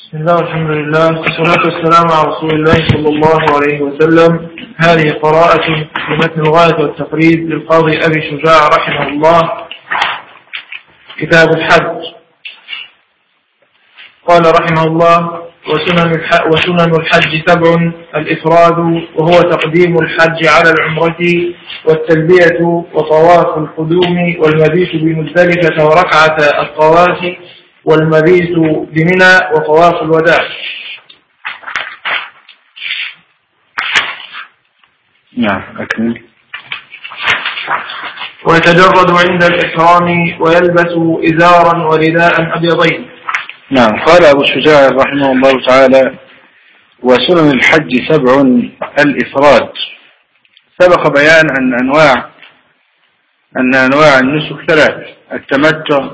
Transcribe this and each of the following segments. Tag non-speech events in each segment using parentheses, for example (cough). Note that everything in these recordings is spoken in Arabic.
بسم الله والحمد لله والصلاة والسلام على رسول الله صلى الله عليه وسلم هذه قراءة في متن الغاية والتقريب للقاضي أبي شجاع رحمه الله كتاب الحج قال رحمه الله وسنن وسنن الحج سبع الإفراد وهو تقديم الحج على العمرة والتلبية وطواف القدوم والمبيت بمزدلفة وركعة الطواف والمبيت بمنى وطواف الوداع. نعم أكمل. ويتجرد عند الإحرام ويلبس إزارا ورداء أبيضين. نعم قال أبو شجاع رحمه الله تعالى وسنن الحج سبع الإفراد. سبق بيان أن أنواع أن أنواع النسك ثلاث. التمتع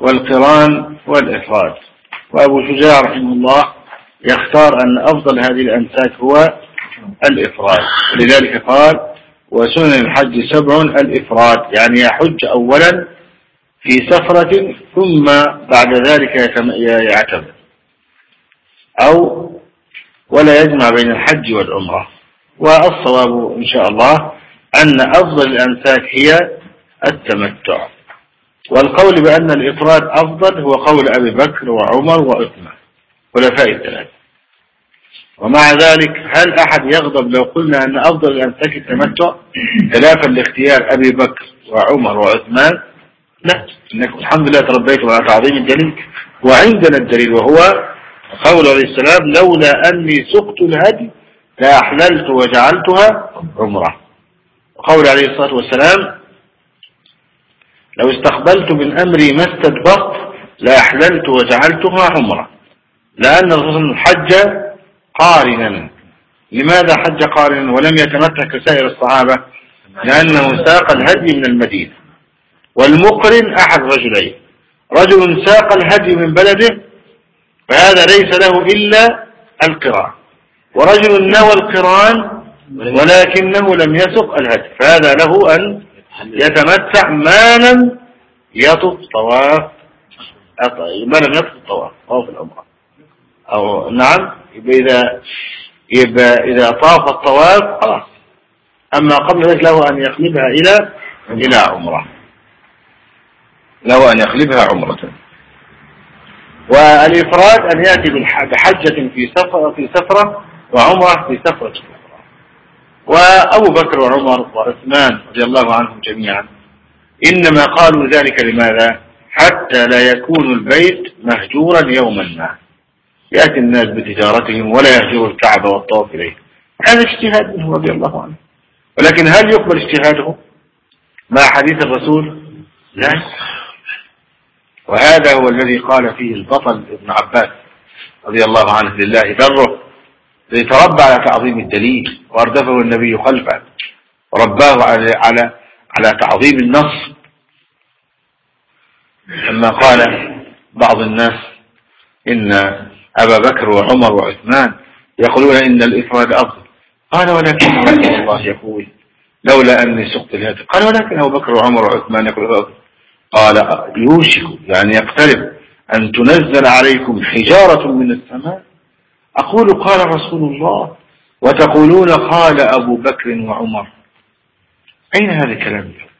والقران والإفراد. وأبو شجاع رحمه الله يختار أن أفضل هذه الأمساك هو الإفراد. لذلك قال وسنن الحج سبع الإفراد. يعني يحج أولا في سفرة ثم بعد ذلك يعتمر أو ولا يجمع بين الحج والعمرة. والصواب إن شاء الله أن أفضل الأمساك هي التمتع. والقول بأن الإفراد أفضل هو قول أبي بكر وعمر وعثمان خلفاء الثلاثة. ومع ذلك هل أحد يغضب لو قلنا أن أفضل الأمساك التمتع خلافا لاختيار أبي بكر وعمر وعثمان؟ لا. إنكم الحمد لله تربيتم على تعظيم الدليل وعندنا الدليل وهو قول عليه السلام لولا أني سقت الهدي لأحللت وجعلتها عمرة. وقول عليه الصلاة والسلام لو استقبلت من أمري ما استدبرت لأحللت وجعلتها عمرة. لأن الرسول حج قارنا. لماذا حج قارنا ولم يتمتع كسائر الصحابة؟ لأنه ساق الهدي من المدينة. والمقرن أحد رجلين. رجل ساق الهدي من بلده فهذا ليس له إلا القران ورجل نوى القرآن ولكنه لم يسق الهدي فهذا له أن يتمتع ما لم يطف طواف ما لم يطف الطواف طواف العمرة. أو نعم إذا إذا طاف الطواف خلاص. أما قبل ذلك له أن يقلبها إلى إلى عمرة. له أن يقلبها عمرة. والإفراد أن يأتي بحجة في سفرة في سفرة وعمرة في سفرة. وأبو بكر وعمر وعثمان رضي الله عنهم جميعا. إنما قالوا ذلك لماذا؟ حتى لا يكون البيت مهجورا يوما ما. يأتي الناس بتجارتهم ولا يهجروا الكعبة والطواف إليه. هذا اجتهاد منه رضي الله عنه. ولكن هل يقبل اجتهاده؟ مع حديث الرسول؟ لا. وهذا هو الذي قال فيه البطل ابن عباس رضي الله عنه لله بره. الذي تربى على تعظيم الدليل واردفه النبي خلفه ورباه على على على تعظيم النص. لما قال بعض الناس إن أبا بكر وعمر وعثمان يقولون إن الإفراد أفضل. قال ولكن رسول الله يقول لولا أني سقت الهاتف قال ولكن أبو بكر وعمر وعثمان يقول أفضل. قال يوشك يعني يقترب أن تنزل عليكم حجارة من السماء أقول قال رسول الله وتقولون قال أبو بكر وعمر. أين هذا الكلام؟ اليوم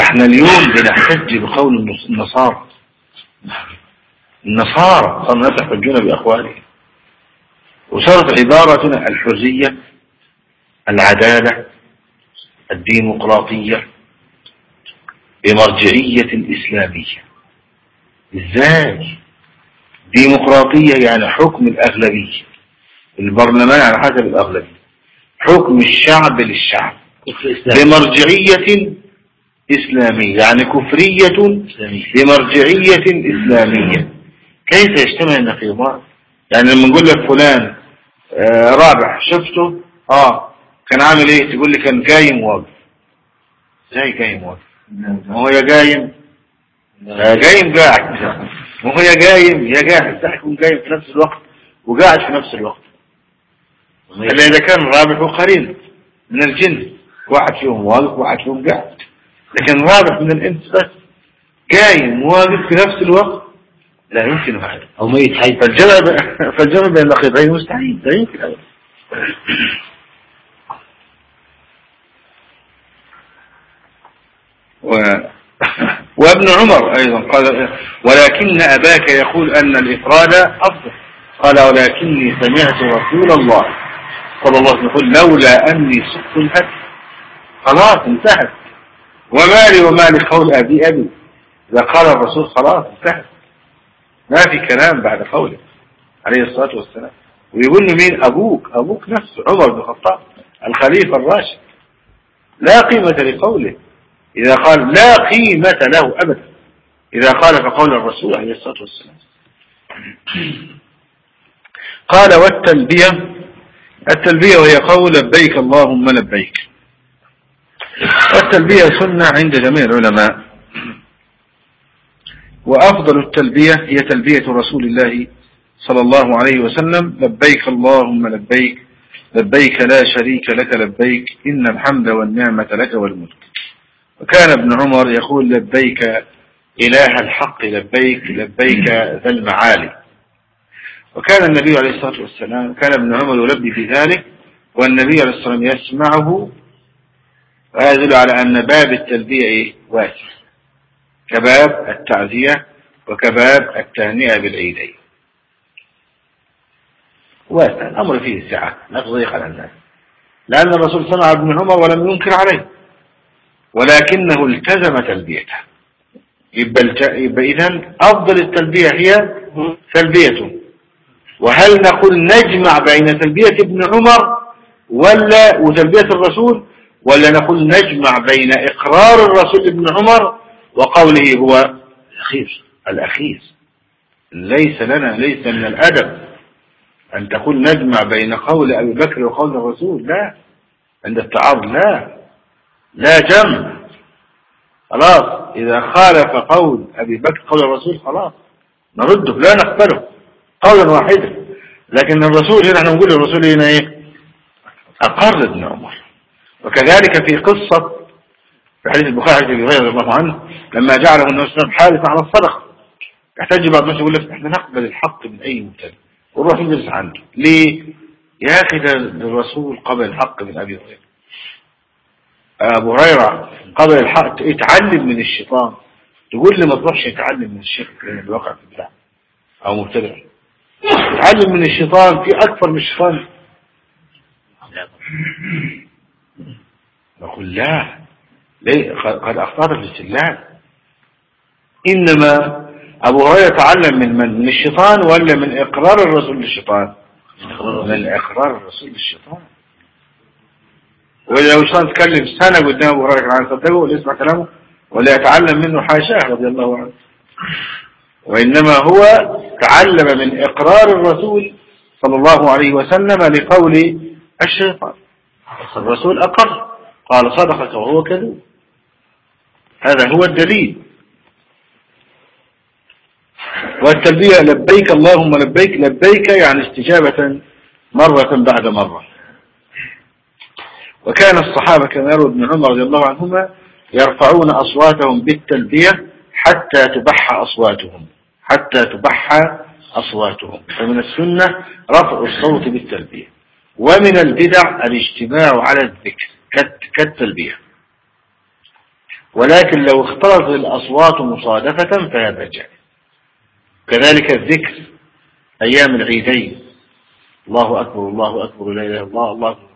إحنا اليوم بنحتج بقول النصارى. النصارى صاروا يحتجون بأقوالهم. وصارت عبارتنا الحرية العدالة الديمقراطية بمرجعية إسلامية. إزاي؟ ديمقراطية يعني حكم الأغلبية. البرلمان على حسب الأغلبية. حكم الشعب للشعب. بمرجعية إسلامية. يعني كفرية بمرجعية إسلامية. كيف يجتمع النقيضان يعني لما نقول لك فلان آه رابح شفته؟ آه. كان عامل إيه؟ تقول لي كان قايم واقف. إزاي قايم واقف؟ هو يا قايم؟ يا قايم قاعد. ما هو يا قايم يا قاعد تحكم قايم في نفس الوقت وقاعد في نفس الوقت. إلا إذا كان رابح وقرين من الجن واحد فيهم واقف واحد فيهم قاعد. لكن رابح من الإنس بس قايم واقف في نفس الوقت لا يمكن هذا. أو ميت حي. فالجمع فالجمع بين النقيضين مستحيل لا يمكن هذا و... وابن عمر أيضا قال ولكن أباك يقول أن الإفراد أفضل. قال ولكني سمعت رسول الله صلى الله عليه وسلم يقول لولا أني سقت الهدي خلاص انتهت. وما لي وما لقول أبي أبي. إذا قال الرسول خلاص انتهت. ما في كلام بعد قوله عليه الصلاة والسلام. ويقول له مين؟ أبوك أبوك نفسه عمر بن الخطاب الخليفة الراشد. لا قيمة لقوله. إذا قال لا قيمة له أبدا. إذا قال فقول الرسول عليه الصلاة والسلام. (clears throat) قال والتلبية. التلبية وهي قول لبيك اللهم لبيك. والتلبية سنة عند جميع العلماء. (clears throat) وأفضل التلبية هي تلبية رسول الله صلى الله عليه وسلم. لبيك اللهم لبيك. لبيك لا شريك لك لبيك. إن الحمد والنعمة لك والملك. وكان ابن عمر يقول لبيك إله الحق لبيك لبيك ذا المعالي. وكان النبي عليه الصلاة والسلام كان ابن عمر يلبي في ذلك والنبي عليه الصلاة والسلام يسمعه وهذا على أن باب التلبية إيه؟ واسع. كباب التعزية وكباب التهنئة بالعيدين. واسع. الأمر فيه سعة لا تضيق على الناس. لأن الرسول سمع ابن عمر ولم ينكر عليه. ولكنه التزم تلبيته. يبقى, يبقى إذن أفضل التلبية هي تلبيته. وهل نقول نجمع بين تلبية ابن عمر ولا وتلبية الرسول ولا نقول نجمع بين إقرار الرسول ابن عمر وقوله هو الأخير؟ الأخير. ليس لنا ليس من الأدب أن تقول نجمع بين قول أبي بكر وقول الرسول لا. عند التعارض لا. لا جمع. خلاص. إذا خالف قول أبي بكر قول الرسول خلاص. نرده لا نقبله. قولا واحدا. لكن الرسول هنا إحنا نقول الرسول هنا إيه؟ أقر ابن عمر. وكذلك في قصة في حديث البخاري في رضي الله عنه لما جعله النبي صلى الله على الصدقة. يحتاج بعض الناس يقول لك إحنا نقبل الحق من أي مبتدئ ونروح نجلس عنده ليه؟ يا ده الرسول قبل الحق من أبي هريرة. أبو هريرة قبل الحق اتعلم من الشيطان. تقول لي ما تروحش تتعلم من الشيخ لأن الواقع في الله أو مبتدع. اتعلم من الشيطان في أكثر من الشيطان. نقول لا. ليه؟ قد أخطأت في الاستدلال. إنما أبو هريرة تعلم من من؟ من الشيطان ولا من إقرار الرسول للشيطان؟ من إقرار الرسول للشيطان. ولو الشيطان تكلم سنة قدام أبو هريرة كان يصدقه ولا يسمع كلامه ولا يتعلم منه حاشاه رضي الله عنه. وإنما هو تعلم من إقرار الرسول صلى الله عليه وسلم لقول الشيطان. الرسول أقر. قال صدقك وهو كذوب. هذا هو الدليل. والتلبية لبيك اللهم لبيك. لبيك يعني استجابة مرة بعد مرة. وكان الصحابة كما يروي ابن عمر رضي الله عنهما يرفعون أصواتهم بالتلبية حتى تبح أصواتهم. حتى تبح أصواتهم. فمن السنة رفع الصوت بالتلبية. ومن البدع الاجتماع على الذكر كالتلبية. ولكن لو اختلطت الأصوات مصادفة فهذا جائز كذلك الذكر أيام العيدين. الله أكبر الله أكبر لا إله إلا الله الله أكبر.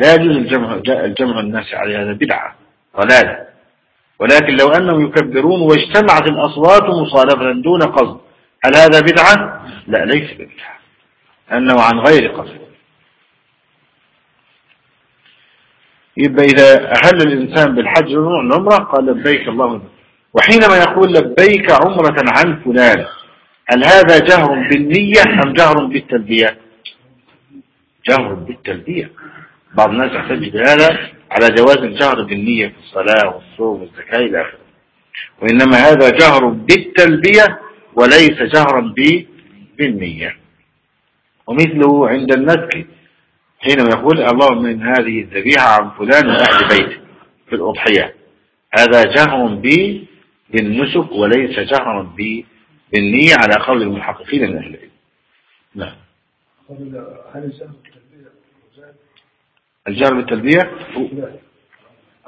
لا يجوز الجمع, الجمع الناس على هذا بدعة ضلالة. ولكن لو أنهم يكبرون واجتمعت الأصوات مصادفة دون قصد هل هذا بدعة؟ لا ليس بدعة أنه عن غير قصد. يبقى إذا أهل الإنسان بالحج والعمرة قال لبيك اللهم وحينما يقول لبيك عمرة عن فلان هل هذا جهر بالنية أم جهر بالتلبية؟ جهر بالتلبية. بعض الناس يحتج بهذا على جواز الجهر بالنية في الصلاة والصوم والزكاة إلى آخره. وإنما هذا جهر بالتلبية وليس جهرا بالنية. ومثله عند النسك حينما يقول اللهم من هذه الذبيحة عن فلان وأهل بيته في الأضحية. هذا جهر بالنسك وليس جهرا بالنية على قول المحققين من أهل العلم. نعم. الجار بالتلبية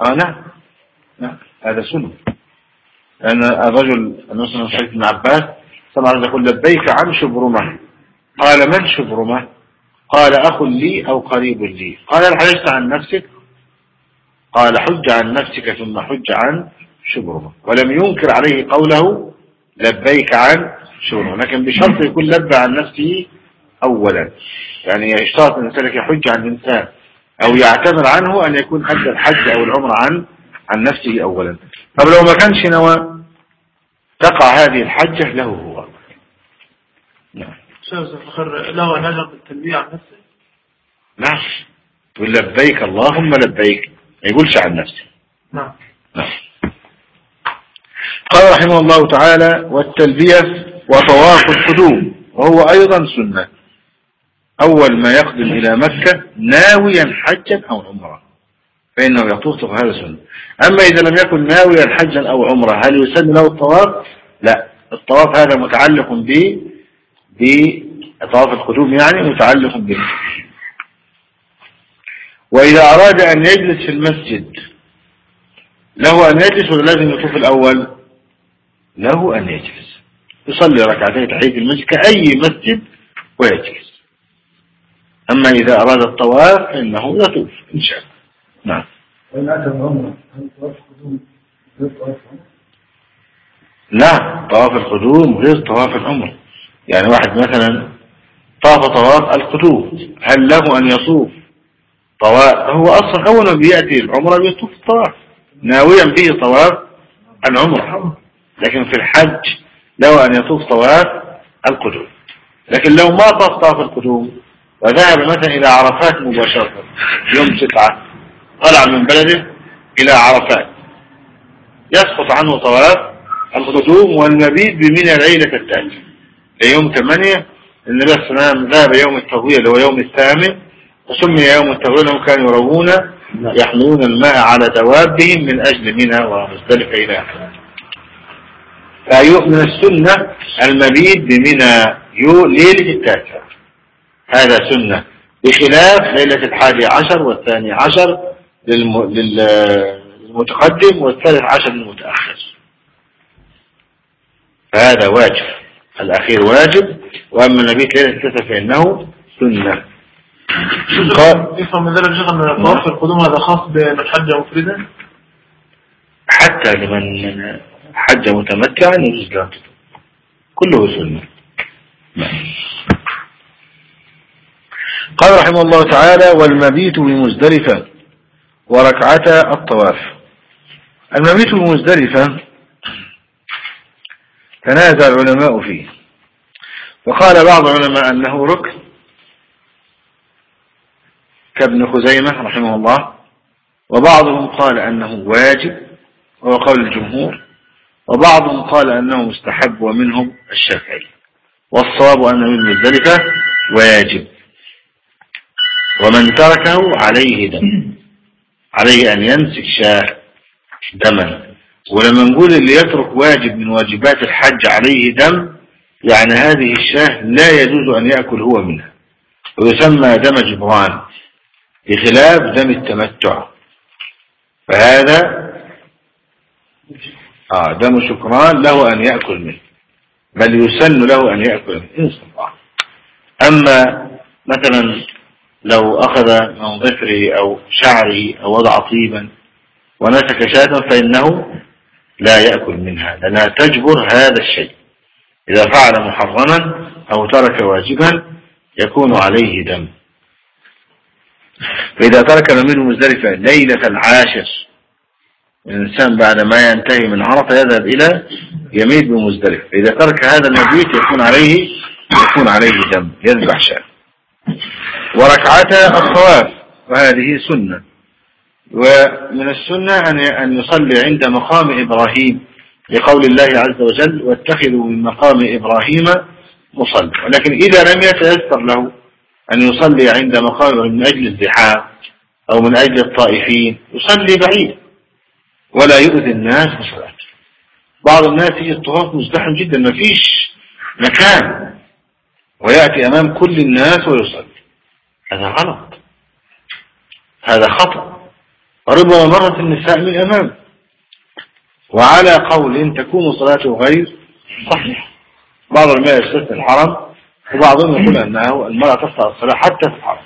آه نعم. نعم. هذا سنة. لأن الرجل المسلم حديث ابن عباس سمع يقول لبيك عن شبرمة. قال من شبرمة؟ قال أخ لي أو قريب لي. قال هل حجت عن نفسك؟ قال حج عن نفسك ثم حج عن شبرمة. ولم ينكر عليه قوله لبيك عن شبرمة. لكن بشرط يكون لبى عن نفسه أولا. يعني يشترط أن يحج عن الإنسان أو يعتبر عنه أن يكون أدى الحج أو العمر عن عن نفسه أولا. طب لو ما كانش نوى تقع هذه الحجة له هو. نعم. له أن يجب التلبية عن نفسه؟ نعم. تقول لبيك اللهم لبيك. ما يقولش عن نفسه. نعم. نعم. قال رحمه الله تعالى والتلبية وطواف القدوم. وهو أيضا سنة. أول ما يقدم إلى مكة ناويا حجا أو عمرة فإنه يطوف هذا سنة أما إذا لم يكن ناويا حجا أو عمرة هل يسن له الطواف؟ لا. الطواف هذا متعلق ب بطواف القدوم يعني متعلق به وإذا أراد أن يجلس في المسجد له أن يجلس ولا لازم يطوف الأول؟ له أن يجلس. يصلي ركعتين تحية المسجد كأي مسجد ويجلس. أما إذا أراد الطواف فإنه يطوف إن شاء الله. نعم. لا طواف القدوم غير طواف العمرة. يعني واحد مثلا طاف طواف القدوم هل له أن يطوف؟ طواف هو أصلا أول ما بيأتي العمرة بيطوف الطواف. ناويا به طواف العمرة. لكن في الحج له أن يطوف طواف القدوم. لكن لو ما طاف طواف القدوم وذهب مثلا إلى عرفات مباشرة. يوم تسعة طلع من بلده إلى عرفات. يسقط عنه طواف القدوم والمبيت بمنى ليلة التالية ليوم ثمانية النبي صلى الله عليه وسلم ذهب يوم التروية اللي هو يوم الثامن وسمي يوم التروية لأنهم كانوا يروون يحملون الماء على دوابهم من أجل منى ومزدلفة إلى آخره. من السنة المبيت بمنى ليلة التاسع هذا سنة. بخلاف ليلة الحادي عشر والثاني عشر للمتقدم والثالث عشر للمتأخر. فهذا واجب. الأخير واجب. وأما النبي ليلة التاسع فإنه سنة. يفهم من ذلك شيخ أن طواف القدوم هذا خاص بالحج مفردا؟ حتى لمن حج متمتعا يجوز له كله سنة. نعم. قال رحمه الله تعالى والمبيت بمزدلفة وركعتا الطواف. المبيت بمزدلفة تنازع العلماء فيه. وقال بعض العلماء أنه ركن كابن خزيمة رحمه الله وبعضهم قال أنه واجب وهو قول الجمهور وبعضهم قال أنه مستحب ومنهم الشافعي. والصواب أنه المزدلفة واجب. ومن تركه عليه دم. عليه أن يمسك دما. ولما نقول اللي يترك واجب من واجبات الحج عليه دم يعني هذه الشاة لا يجوز أن يأكل هو منها. ويسمى دم جبران بخلاف دم التمتع. فهذا آه دم شكران له أن يأكل منه. بل يسن له أن يأكل منه. أما مثلا لو أخذ من ظفره أو شعره أو وضع طيبا ونسك شاة فإنه لا يأكل منها لأنها تجبر هذا الشيء. إذا فعل محرما أو ترك واجبا يكون عليه دم. فإذا ترك الأمير مزدلفة ليلة العاشر الإنسان بعد ما ينتهي من عرفة يذهب إلى يميت بمزدلفة. إذا ترك هذا المبيت يكون عليه يكون عليه دم يذبح شاة. وركعتا الطواف وهذه سنة. ومن السنة أن يصلي عند مقام إبراهيم لقول الله عز وجل واتخذوا من مقام إبراهيم مصلى. ولكن إذا لم يتيسر له أن يصلي عند مقام من أجل الزحام أو من أجل الطائفين يصلي بعيد ولا يؤذي الناس بصلاته. بعض الناس يجي الطواف مزدحم جدا ما فيش مكان. ويأتي أمام كل الناس ويصلي. هذا غلط. هذا خطأ. ربما مرت النساء من أمام وعلى قول تكون صلاته غير صحيح بعض الماء يستثني الحرم وبعضهم يقول أنه المرأة تفتح الصلاة حتى في الحرم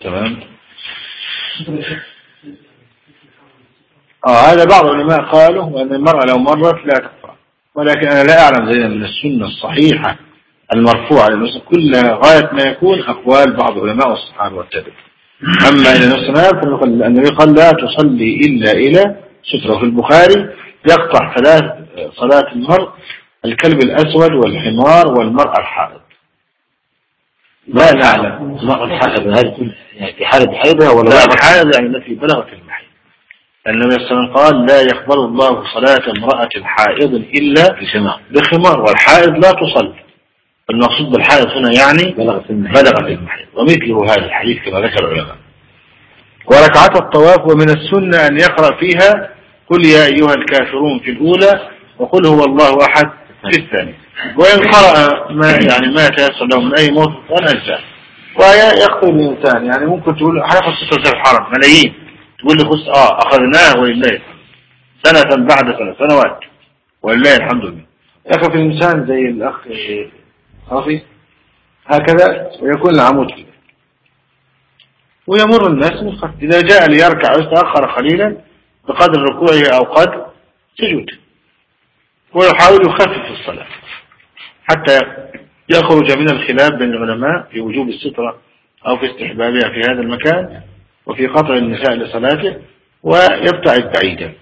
تمام؟ آه هذا بعض العلماء قالوا أن المرأة لو مرت لا ولكن أنا لا أعلم زي من السنة الصحيحة المرفوعة للنسخ كلها غاية ما يكون أقوال بعض العلماء والصحابة والتابعين. أما إلى نص النبي قال لا تصلي إلا إلى سترة. في البخاري يقطع ثلاث صلاة المرء الكلب الأسود والحمار والمرأة الحائض. لا نعلم المرأة الحائض هل في حالة حيضها ولا لا الحائض يعني التي بلغت النبي صلى الله عليه وسلم قال لا يقبل الله صلاة امرأة حائض إلا بخمار. بخمار والحائض لا تصلي المقصود بالحائض هنا يعني بلغت المحيض بلغت المحيض ومثله هذا الحديث كما ذكر العلماء. وركعات الطواف ومن السنة أن يقرأ فيها قل يا أيها الكافرون في الأولى وقل هو الله أحد في الثانية. وإن قرأ ما يعني ما تيسر له من أي موت فنجزاه ويقتل الإنسان يعني ممكن تقول هياخد ستة الحرم ملايين. تقول لي خص آه أخذناه ولله سنة بعد سنة سنوات. ولله الحمد لله. ياخذ الإنسان زي الأخ صافي هكذا ويكون العمود كده ويمر الناس خلف إذا جاء ليركع ويتأخر قليلا بقدر ركوعه أو قدر سجود. ويحاول يخفف الصلاة. حتى يخرج من الخلاف بين العلماء في وجوب السترة أو في استحبابها في هذا المكان. وفي قطع النساء لصلاته ويبتعد بعيدا.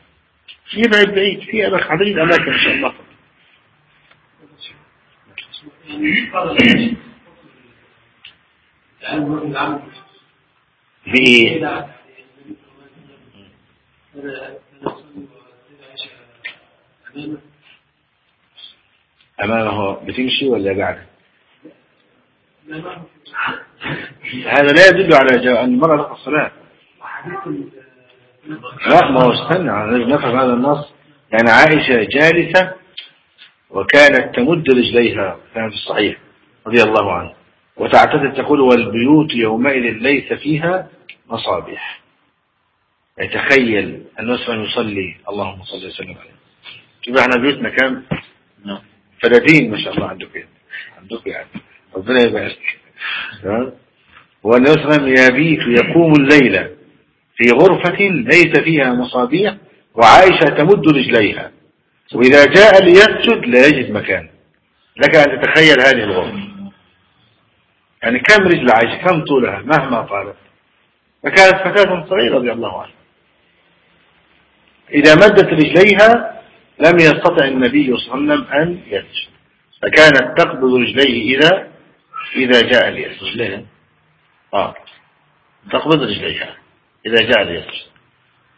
يبعد بعيد في عديد أماكن إن شاء الله. بإيه أمامه بتمشي ولا قاعدة هذا لا يدل على أن المرأة لها الصلاة. لا ما هو استنى نفهم هذا النص. يعني عائشة جالسة وكانت تمد رجليها كان في الصحيح رضي الله عنه. وتعتدد تقول والبيوت يومئذ ليس فيها مصابيح. يتخيل أن يصلي. اللهم صل وسلم عليه. يبقى إحنا بيوتنا كام؟ نعم. فلاتين ما شاء الله عندكم يعني. عندكم يعني. ربنا يبارك عليه وسلم يبيت يقوم الليل في غرفة ليس فيها مصابيح وعائشة تمد رجليها. وإذا جاء ليسجد لا يجد مكان. لك أن تتخيل هذه الغرفة. يعني كم رجل عائشة كم طولها؟ مهما طالت. فكانت فتاة صغيرة رضي الله عنها. إذا مدت رجليها لم يستطع النبي صلى الله عليه وسلم أن يسجد. فكانت تقبض رجليه إذا إذا جاء ليسجد آه. تقبض رجليها. إذا جاء ليسجد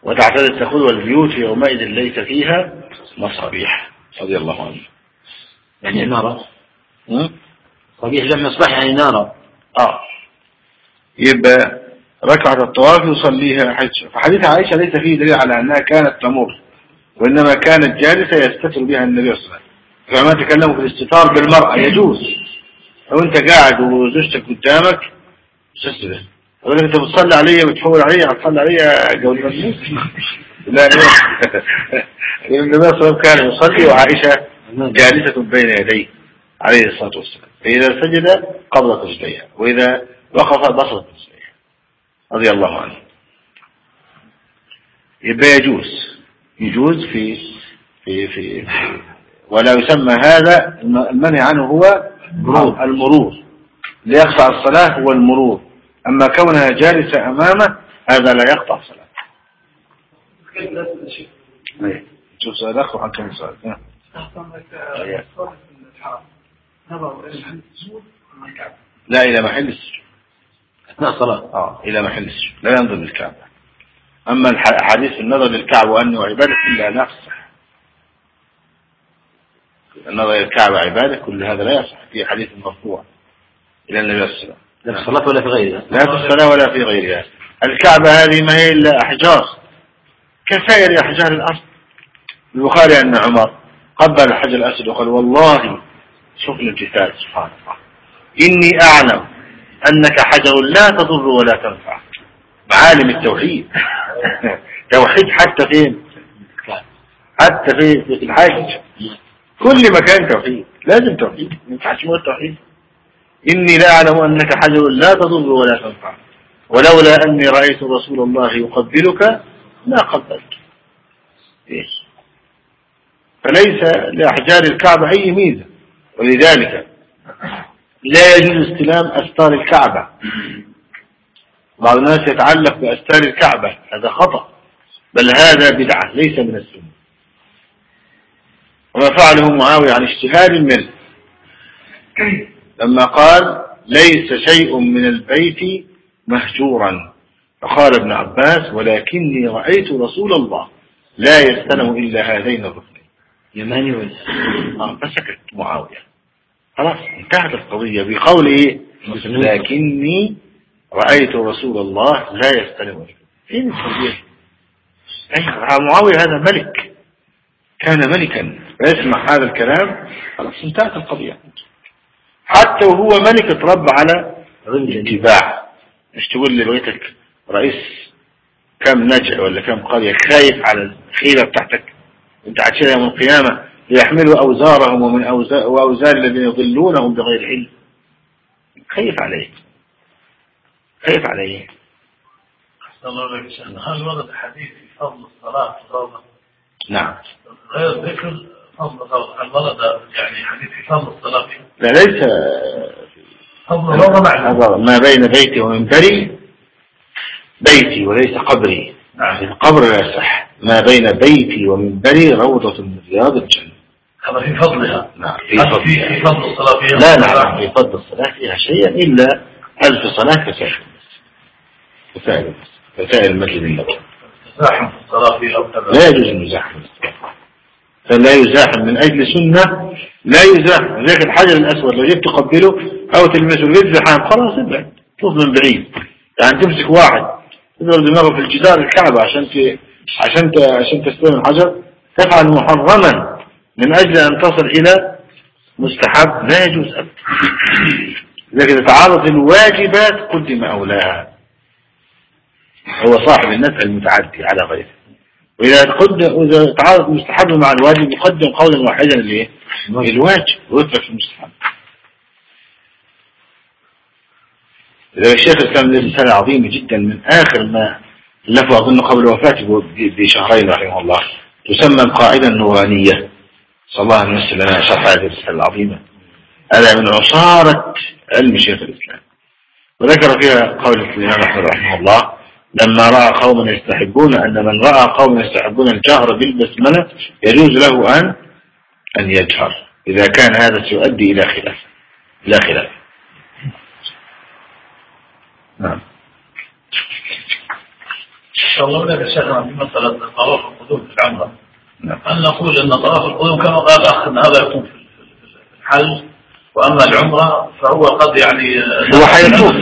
وتعتدد تقول والبيوت يومئذ ليس فيها مصابيح. رضي الله عنه. يعني نارا صبيح جمع مصباح يعني نارا آه. يبقى ركعة الطواف يصليها حيث فحديث عائشة ليس فيه دليل على أنها كانت تمر وإنما كانت جالسة يستتر بها النبي صلى الله عليه وسلم. فما تكلموا في الاستتار بالمرأة يجوز. لو أنت قاعد وزوجتك قدامك تستتر أقول أنت بتصلي علي وتفول علي هتصلي علي قول الموت لا لا. النبي صلى الله كان يصلي وعائشة جالسة بين يديه عليه الصلاة والسلام. فإذا سجد قبضت رجليها وإذا وقف بسطت رجليها رضي الله عنه. يبقى يجوز. يجوز في في, في. ولا يسمى هذا المنع عنه هو مرور. المرور. ليقطع الصلاة هو المرور. أما كونها جالسة أمامه هذا لا يقطع الصلاة. شوف سؤال أخو حكم سؤال. لا إلى محل السجود. أثناء الصلاة آه إلى محل السجود. لا ينظر للكعبة. أما الحديث النظر للكعبة وأنه عبادة إلا لا النظر للكعبة عبادة كل هذا لا يصح في حديث مرفوع. إلى النبي صلى الله عليه وسلم. لا في الصلاة ولا في غيرها. لا في الصلاة ولا في غيرها. الكعبة هذه ما هي إلا أحجار. كسائر أحجار الأرض؟ البخاري أن عمر قبل الحجر الأسود وقال والله شوف الامتثال سبحان الله. إني أعلم أنك حجر لا تضر ولا تنفع. معالم التوحيد. (laughs) توحيد حتى فين؟ حتى في الحج. كل مكان توحيد. لازم توحيد. ما ينفعش من توحيد. إني لا أعلم أنك حجر لا تضر ولا تنفع. ولولا أني رأيت رسول الله يقبلك ما قبلت. إيش؟ فليس لأحجار الكعبة أي ميزة. ولذلك لا يجوز استلام أستار الكعبة. بعض الناس يتعلق بأستار الكعبة. هذا خطأ. بل هذا بدعة ليس من السنة. وما فعله معاوية عن اجتهاد منه. لما قال ليس شيء من البيت مهجورا. فقال ابن عباس ولكني رأيت رسول الله لا يستلم إلا هذين الركنين. يماني ولا آه، فسكت معاوية. خلاص انتهت القضية بقوله لكني رأيت رسول الله لا يستلم فين القضية معاوية هذا ملك. كان ملكا. فيسمع هذا الكلام. خلاص انتهت القضية. حتى وهو ملك اتربى على الاتباع مش تقول لي بغيتك رئيس كم نجع ولا كم قرية خايف على الخيرة بتاعتك؟ انت هتشيل يوم القيامة ليحملوا أوزارهم ومن أوزار, وأوزار الذين يضلونهم بغير علم. خايف عليه خايف عليه هل ورد حديث في فضل الصلاة في نعم. غير ذكر يعني حديث في فضل الصلاة فيه؟ لا ليس. ما بين بيتي ومنبري بيتي وليس قبري. نعم. القبر لا يصح. ما بين بيتي ومنبري روضة من رياض الجنة. هذا في فضلها. نعم في فضل الصلاة فيها؟ لا نعلم في فضل الصلاة فيها شيئا إلا ألف صلاة كسائر كسائر كسائر المسجد النبوي. تزاحم في الصلاة أو لا يجوز المزاحم فلا يزاحم من أجل سنة لا يزاحم. لذلك الحجر الأسود لو جيت تقبله أو تلمسه يزحم خلاص ابعد. شوف من بعيد. يعني تمسك واحد تضرب دماغه في الجدار الكعبة عشان ت... عشان ت... عشان تستلم الحجر. تفعل محرما من أجل أن تصل إلى مستحب. لا يجوز أبدا. لكن تعارض الواجبات قدم أولاها هو صاحب النفع المتعدي على غيره. وإذا تقدم وإذا تعارض المستحب مع الواجب يقدم قولا واحدا لإيه؟ الواجب ويترك المستحب. إذا الشيخ الإسلام له رسالة عظيمة جدا من آخر ما لفه أظن قبل وفاته بشهرين رحمه الله. تسمى القاعدة النورانية. صلى الله عليه وسلم شرح هذه الرسالة العظيمة هذا من عصارة علم شيخ الإسلام. وذكر فيها قول الإمام أحمد رحمه الله. لما رأى قوما يستحبون أن من رأى قوما يستحبون الجهر بالبسملة يجوز له أن أن يجهر. إذا كان هذا سيؤدي إلى خلاف. إلى خلاف. نعم. إن شاء الله لك شيخنا في مسألة طواف القدوم في العمرة نعم. هل نقول أن طواف القدوم كما قال الأخ أن هذا يكون في الحج وأما العمرة فهو قد يعني هو حيطوف.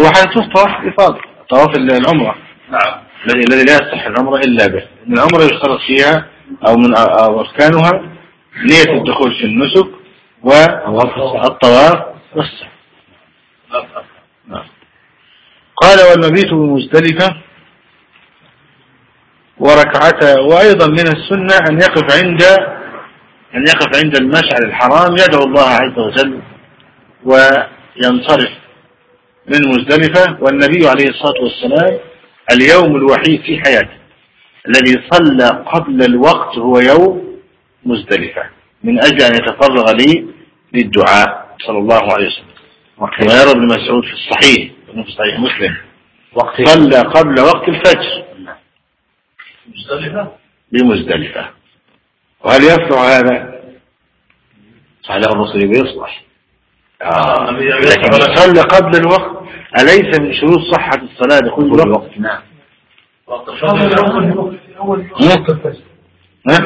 هو حيطوف طواف إفاضة. طواف العمرة نعم الذي لا يصح العمرة إلا به العمرة يشترط فيها أو من أو أركانها نية الدخول في النسك والطواف والسعي. نعم. قال والمبيت بمزدلفة وركعتا وأيضا من السنة أن يقف عند أن يقف عند المشعر الحرام يدعو الله عز وجل وينصرف من مزدلفة والنبي عليه الصلاة والسلام اليوم الوحيد في حياته الذي صلى قبل الوقت هو يوم مزدلفة. من أجل أن يتفرغ لي للدعاء. صلى الله عليه وسلم. كما يرى ابن مسعود في الصحيح. في صحيح مسلم. وقت صلى قبل وقت الفجر. مزدلفة؟ بمزدلفة. وهل يصلح هذا؟ على الرسول بيصلح. آه. لكن صلى قبل الوقت. أليس من شروط صحة الصلاة دخول الوقت؟ وقت نعم. وقت الفجر ها؟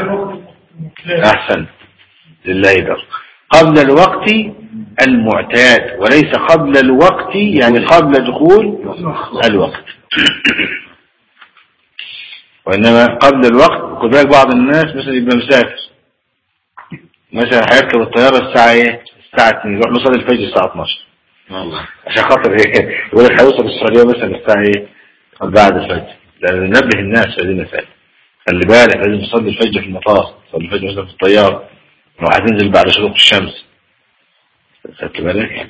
أحسن. لله در قبل الوقت المعتاد وليس قبل الوقت يعني قبل دخول الوقت. (coughs) وإنما قبل الوقت خد بالك بعض الناس مثلا يبقى مسافر. مثلا هيركب الطيارة الساعة إيه؟ الساعة 2 يروح نصلي الفجر الساعة 12 والله. عشان خاطر إيه يقول لك هيوصل السعودية مثلا الساعة إيه؟ بعد الفجر. لأن ننبه الناس في هذه المسائل خلي بالك لازم تصلي الفجر في المطار تصلي الفجر مثلا في الطيارة. لو هتنزل بعد شروق الشمس. خدت بالك؟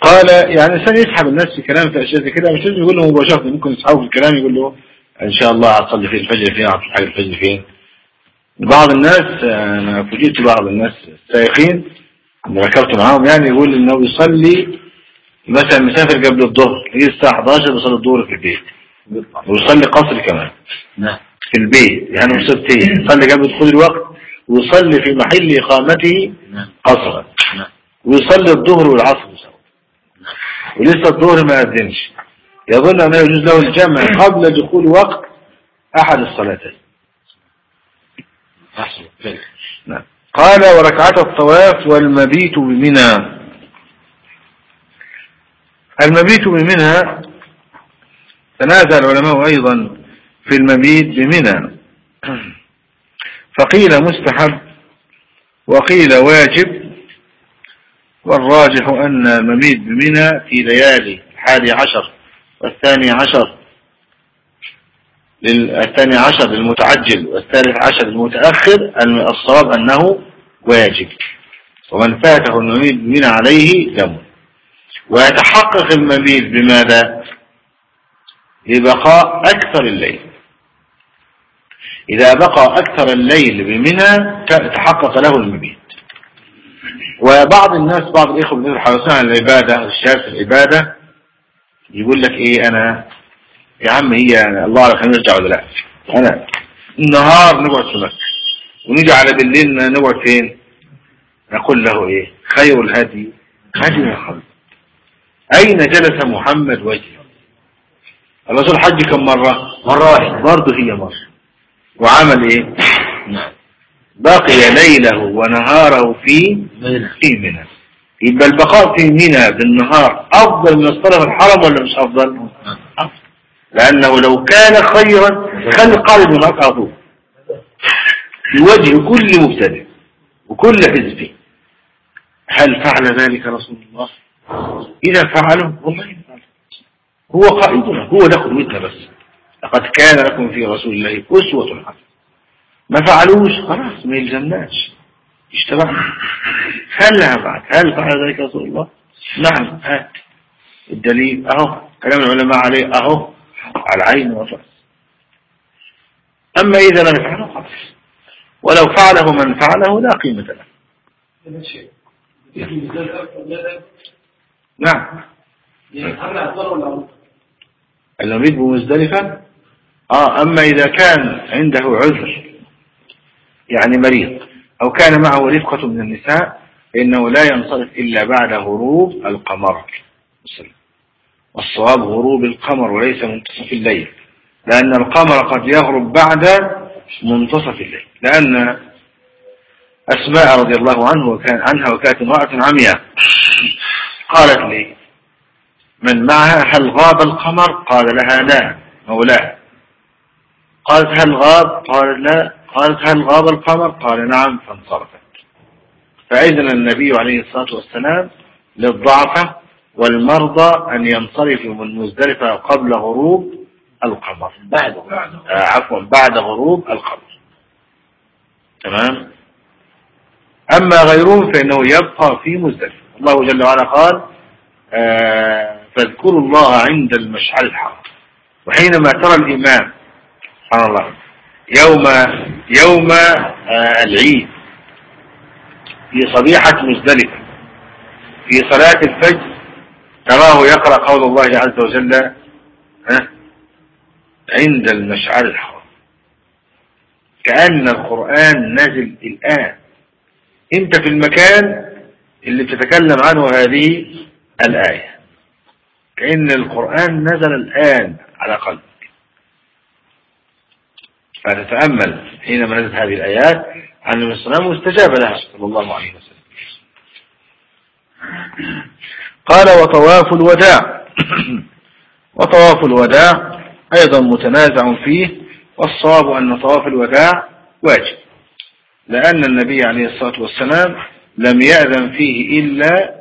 قال يعني الإنسان يسحب الناس في كلام في أشياء زي كده. مش لازم يقول له مباشرة ممكن يسحبه في الكلام يقول له إن شاء الله هتصلي في الفجر فين هتصلي الفجر فين. بعض الناس أنا فوجئت بعض الناس السائقين اللي ركبت معاهم يعني يقول إنه يصلي مثلا مسافر قبل الظهر يجي الساعة 11 يصلي الظهر في البيت ويصلي قصر كمان نعم. في البيت يعني مصيبتين يصلي قبل دخول الوقت ويصلي في محل إقامته نعم. قصرا نعم. ويصلي الظهر والعصر سوا. ولسه الظهر ما أذنش. يظن أنه يجوز له الجمع قبل دخول وقت أحد الصلاتين. أحسن. نعم. قال وركعات الطواف والمبيت بمنى. المبيت بمنى تنازع العلماء أيضا في المبيت بمنى. فقيل مستحب وقيل واجب والراجح أن المبيت بمنى في ليالي الحادي عشر والثاني عشر الثاني عشر للمتعجل والثالث عشر للمتأخر أن الصواب أنه واجب. ومن فاته المبيت بمنى عليه دم. ويتحقق المبيت بماذا؟ ببقاء أكثر الليل. إذا بقى أكثر الليل بمنى تحقق له المبيت وبعض الناس بعض الإخوة يحرصون على العبادة الشاب في العبادة يقول لك إيه أنا؟ يا عم هي الله أعلم هنرجع ولا لا؟ أنا النهار نقعد في مكة ونيجي على بالليل نقعد فين؟ نقول له إيه؟ خير الهدي هدي محمد. أين جلس محمد وجهه؟ الرسول حج كم مرة؟ مرة واحدة. برضه هي مرة. وعمل إيه؟ نعم. بقي ليله ونهاره في في منى. يبقى البقاء في منى بالنهار أفضل من الصلاة في الحرم ولا مش أفضل؟ نعم. أفضل. لأنه لو كان خيرا من على طول في وجه كل مبتدئ وكل حزب هل فعل ذلك رسول الله؟ إذا فعله والله يفعل هو قائدنا هو ده قدوتنا بس. لقد كان لكم في رسول الله أسوة حسنة. ما فعلوش؟ خلاص ما يلزمناش. اشتبعنا هل بعد؟ هل فعل ذلك رسول الله؟ نعم هات. الدليل أهو. كلام العلماء عليه أهو. على العين والرأس أما إذا لم يفعله خلاص. ولو فعله من فعله لا قيمة له. نعم. المبيت بمزدلفة؟ آه أما إذا كان عنده عذر يعني مريض أو كان معه رفقة من النساء فإنه لا ينصرف إلا بعد غروب القمر. والصواب غروب القمر وليس منتصف الليل لأن القمر قد يغرب بعد منتصف الليل لأن أسماء رضي الله عنه وكان عنها وكانت امرأة عمياء. قالت لي من معها هل غاب القمر؟ قال لها لا مولاه قالت هل غاب؟ قال لا. قالت هل غاب القمر؟ قال نعم. فانصرفت. فأذن النبي عليه الصلاة والسلام للضعفة والمرضى أن ينصرفوا من مزدلفة قبل غروب القمر. بعد آه عفوا بعد غروب القمر. تمام؟ أما غيرهم فإنه يبقى في مزدلفة. الله جل وعلا قال آه فاذكروا الله عند المشعر الحرام وحينما ترى الإمام سبحان الله يوم يوم آه العيد في صبيحة مزدلفة في صلاة الفجر تراه يقرأ قول الله عز وجل عند المشعر الحرام. كأن القرآن نزل الآن. أنت في المكان اللي بتتكلم عنه هذه الآية. كأن القرآن نزل الآن على قلبك. فتتأمل حينما نزلت هذه الآيات عن وسلم واستجاب لها صلى الله عليه وسلم. قال وطواف الوداع. (clears throat) وطواف الوداع أيضا متنازع فيه والصواب أن طواف الوداع واجب لأن النبي عليه الصلاة والسلام لم يأذن فيه إلا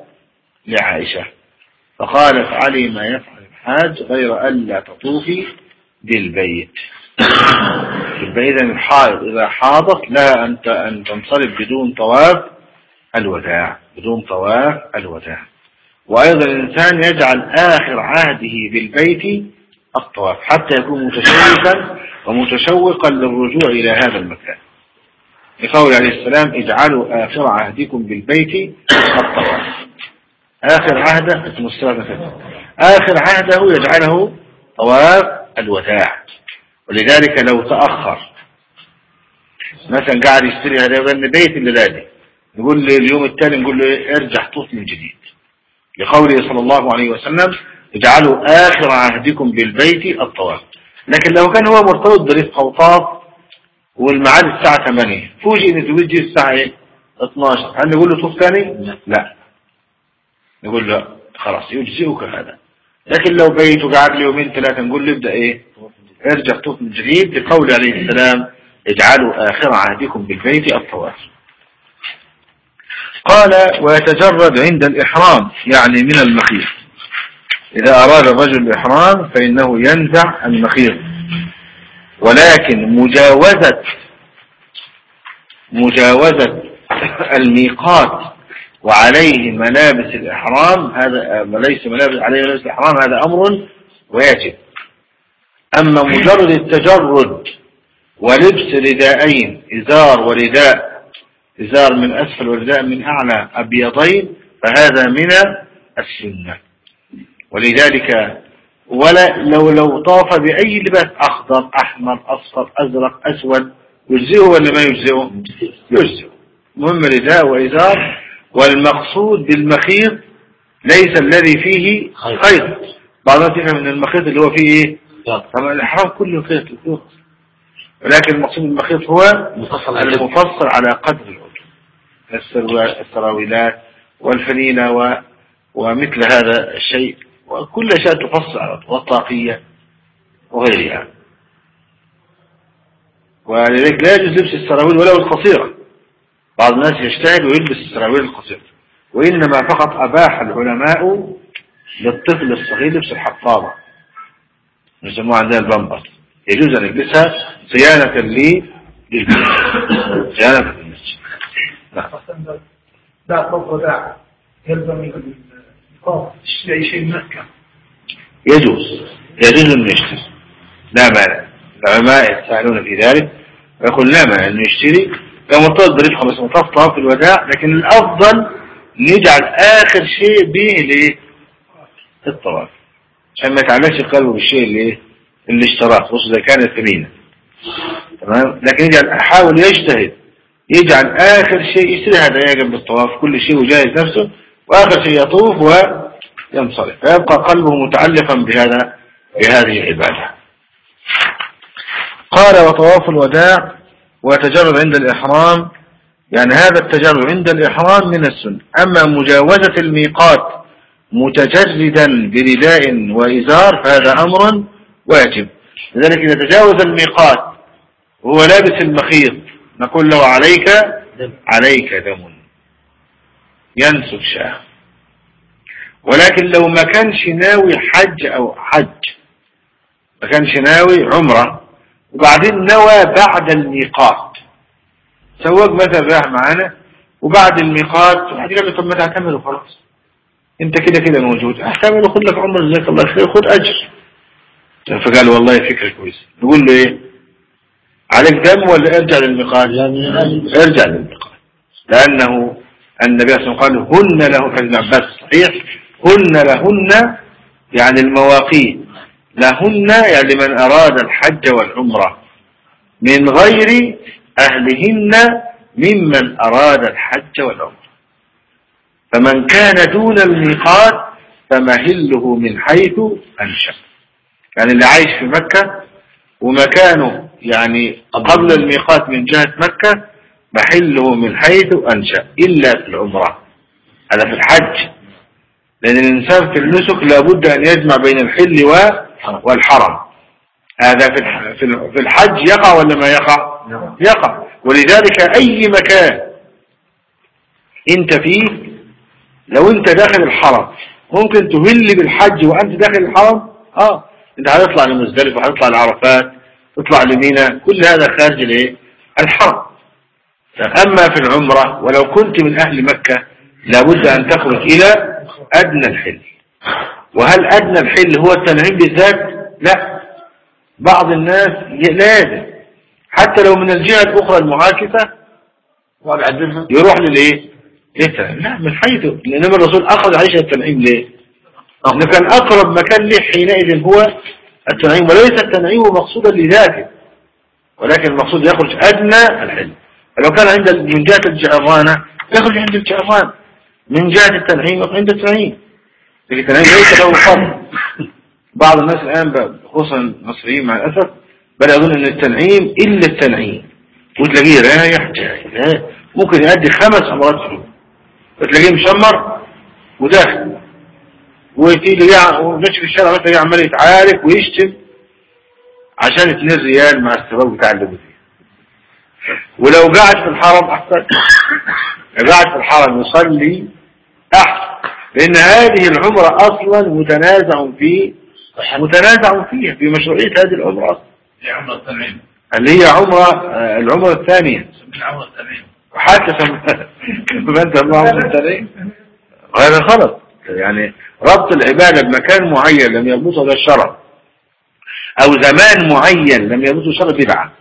لعائشة فقال افعلي ما يفعل الحاج غير ألا تطوفي بالبيت. (clears throat) فإذا الحائض إذا حاضت لها أن تنصرف بدون طواف الوداع بدون طواف الوداع. وأيضا الإنسان يجعل آخر عهده بالبيت الطواف حتى يكون متشوقا ومتشوقا للرجوع إلى هذا المكان. لقول عليه السلام اجعلوا آخر عهدكم بالبيت الطواف. آخر عهده آخر عهده يجعله طواف الوداع. ولذلك لو تأخر مثلا قاعد يشتري هذا بيت الليلة دي نقول له اليوم الثاني نقول له ارجع طوف من جديد. لقوله صلى الله عليه وسلم اجعلوا آخر عهدكم بالبيت الطواف. لكن لو كان هو مرتبط برفق وطاف والميعاد الساعة 8 فوجئ ان تجي الساعة إيه؟ 12 هل نقول له طوف ثاني؟ لا. نقول له خلاص يجزئك هذا. لكن لو بيت وقعد له يومين ثلاثة نقول له ابدأ إيه؟ ارجع طوف من جديد. لقول عليه السلام اجعلوا آخر عهدكم بالبيت الطواف. قال ويتجرد عند الإحرام يعني من المخيط. إذا أراد الرجل الإحرام فإنه ينزع المخيط. ولكن مجاوزة مجاوزة الميقات وعليه ملابس الإحرام هذا ليس ملابس عليه ملابس الإحرام هذا أمر واجب. أما مجرد التجرد ولبس رداءين إزار ورداء إزار من أسفل ورداء من أعلى أبيضين فهذا من السنة. ولذلك ولا لو لو طاف بأي لباس أخضر أحمر أصفر أزرق أسود يجزئه ولا ما يجزئه؟ يجزئه. مهم رداء وإزار والمقصود بالمخيط ليس الذي فيه خيط. بعض الناس يفهم من المخيط اللي هو فيه إيه؟ طبعا الإحرام كله خيط ولكن المقصود بالمخيط هو المفصل على قدر السراويلات والفنينة و... ومثل هذا الشيء وكل شيء تفصل والطاقية وغيرها. ولذلك لا يجوز لبس السراويل ولو القصيرة. بعض الناس يجتهد ويلبس السراويل القصيرة. وإنما فقط أباح العلماء للطفل الصغير لبس الحفاضة. يسموها عندنا البمبر يجوز أن يلبسها صيانة لي صيانة لا. فوق داع يلزم يشتري شيء مكة يجوز. يجوز أن يشتري. لا مانع. العلماء يتساءلون في ذلك. ويقول لا مانع أنه يشتري. كمرتبط بربحه بس مطفطة في الوداع لكن الأفضل نجعل آخر شيء به ليه الطواف عشان ما يتعلقش قلبه بالشيء اللي اللي اشتراه. خصوصا إذا كانت ثمينة. تمام؟ لكن يجعل أحاول يجتهد. يجعل آخر شيء يشتري هذا يعجب بالطواف كل شيء وجاهز نفسه وآخر شيء يطوف وينصرف. فيبقى قلبه متعلقا بهذا بهذه العبادة. قال وطواف الوداع ويتجرد عند الإحرام. يعني هذا التجرد عند الإحرام من السنة. أما مجاوزة الميقات متجردا برداء وإزار فهذا أمر واجب. لذلك إذا تجاوز الميقات وهو لابس المخيط نقول له عليك عليك دم. ينسك شاه. ولكن لو ما كانش ناوي حج أو حج ما كانش ناوي عمرة وبعدين نوى بعد الميقات. سواق مثلا راح معانا؟ وبعد الميقات قال له طب ما تعتمر وخلاص أنت كده كده موجود. أحتمل وخد لك عمر جزاك الله خير خد أجر. فقال والله فكرة كويسة. نقول له إيه؟ عليك دم ولا ارجع للميقات ارجع للميقات لأنه النبي صلى الله عليه وسلم قال هن له في ابن عباس صحيح؟ هن لهن يعني المواقيت. لهن يعني لمن أراد الحج والعمرة. من غير أهلهن ممن أراد الحج والعمرة. فمن كان دون الميقات فمهله من حيث أنشأ. يعني اللي عايش في مكة ومكانه يعني قبل الميقات من جهة مكة محله من حيث أنشأ إلا في العمرة. هذا في الحج. لأن الإنسان في النسك لابد أن يجمع بين الحل والحرم. هذا في الح- في ال- في الحج يقع ولا ما يقع؟ يقع. ولذلك أي مكان أنت فيه لو أنت داخل الحرم ممكن تهل بالحج وأنت داخل الحرم؟ آه. انت هتطلع لمزدلفه وهتطلع لعرفات تطلع لمينا كل هذا خارج الايه الحرم اما في العمرة ولو كنت من أهل مكة لابد أن تخرج إلى أدنى الحل. وهل أدنى الحل هو التنعيم بالذات؟ لا. بعض الناس لازم حتى لو من الجهة الأخرى منها. يروح للإيه؟ لا من حيث لأن الرسول اخذ عيشه التنعيم ليه؟ إنه كان أقرب مكان له حينئذ هو التنعيم وليس التنعيم مقصودا لذاته ولكن المقصود يخرج أدنى الحلم. فلو كان عند من جهة الجعرانة يخرج عند الجعران من جهة التنعيم يخرج عند التنعيم. لكن التنعيم ليس له فضل بعض الناس الآن ب- خصوصا المصريين مع الأسف بدا يظن إن التنعيم إلا التنعيم. وتلاقيه رايح جاي. ممكن يؤدي خمس أمراض في اليوم. وتلاقيه مشمر وداخل وتيجي يع- وماشي في الشارع مثلا عمال يتعارك ويشتم عشان 2 ريال مع السباب بتاع اللي فيه ولو قاعد في الحرم أحسن. قاعد في الحرم يصلي أحسن. لأن هذه العمرة أصلا متنازع في متنازع فيها في مشروعية هذه عمرة التنعيم اللي هي عمرة آه، العمرة الثانية. من عمرة التنعيم وحتى سم... كما (laughs) أنت الله التنعيم هذا غلط يعني ربط العبادة بمكان معين لم يربطه ده الشرع أو زمان معين لم يربطه الشرع بدعة.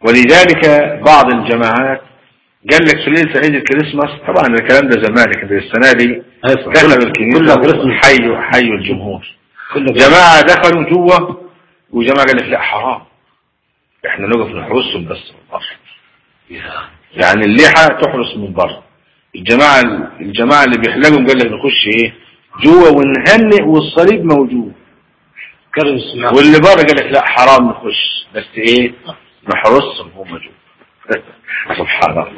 ولذلك بعض الجماعات قال لك في ليلة عيد الكريسماس طبعا الكلام ده زمان لكن السنة دي دخلوا الكنيسة. حيوا حيوا الجمهور. جماعة دخلوا جوة وجماعة قال لك لا حرام. إحنا نقف نحرسهم بس. يعني اللحى تحرس من بره. الجماعة الجماعة اللي بيحلقوا قال لك نخش إيه؟ جوه ونهنئ والصليب موجود. كرم السماء واللي بره قال لك لا حرام نخش. بس إيه؟ نحرسهم هم جوه (laughs) سبحان الله.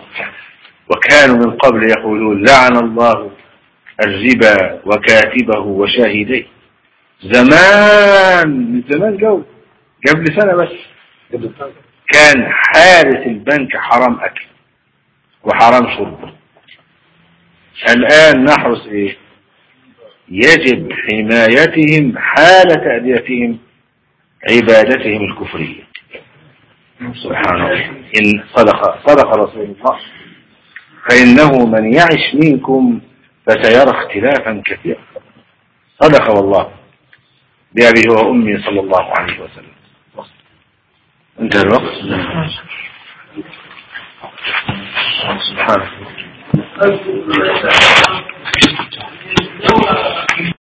وكانوا من قبل يقولون لعن الله الربا وكاتبه وشاهديه. زمان من زمان جو قبل سنة بس. كان حارس البنك حرام أكل وحرام شرب. الآن نحرس إيه؟ يجب حمايتهم حال تأديتهم عبادتهم الكفرية. سبحان الله. إن صدق صدق رسول الله. فإنه من يعش منكم فسيرى اختلافا كثيرا. صدق والله. بأبي وأمي صلى الله عليه وسلم. انتهى الوقت. Motion for a second.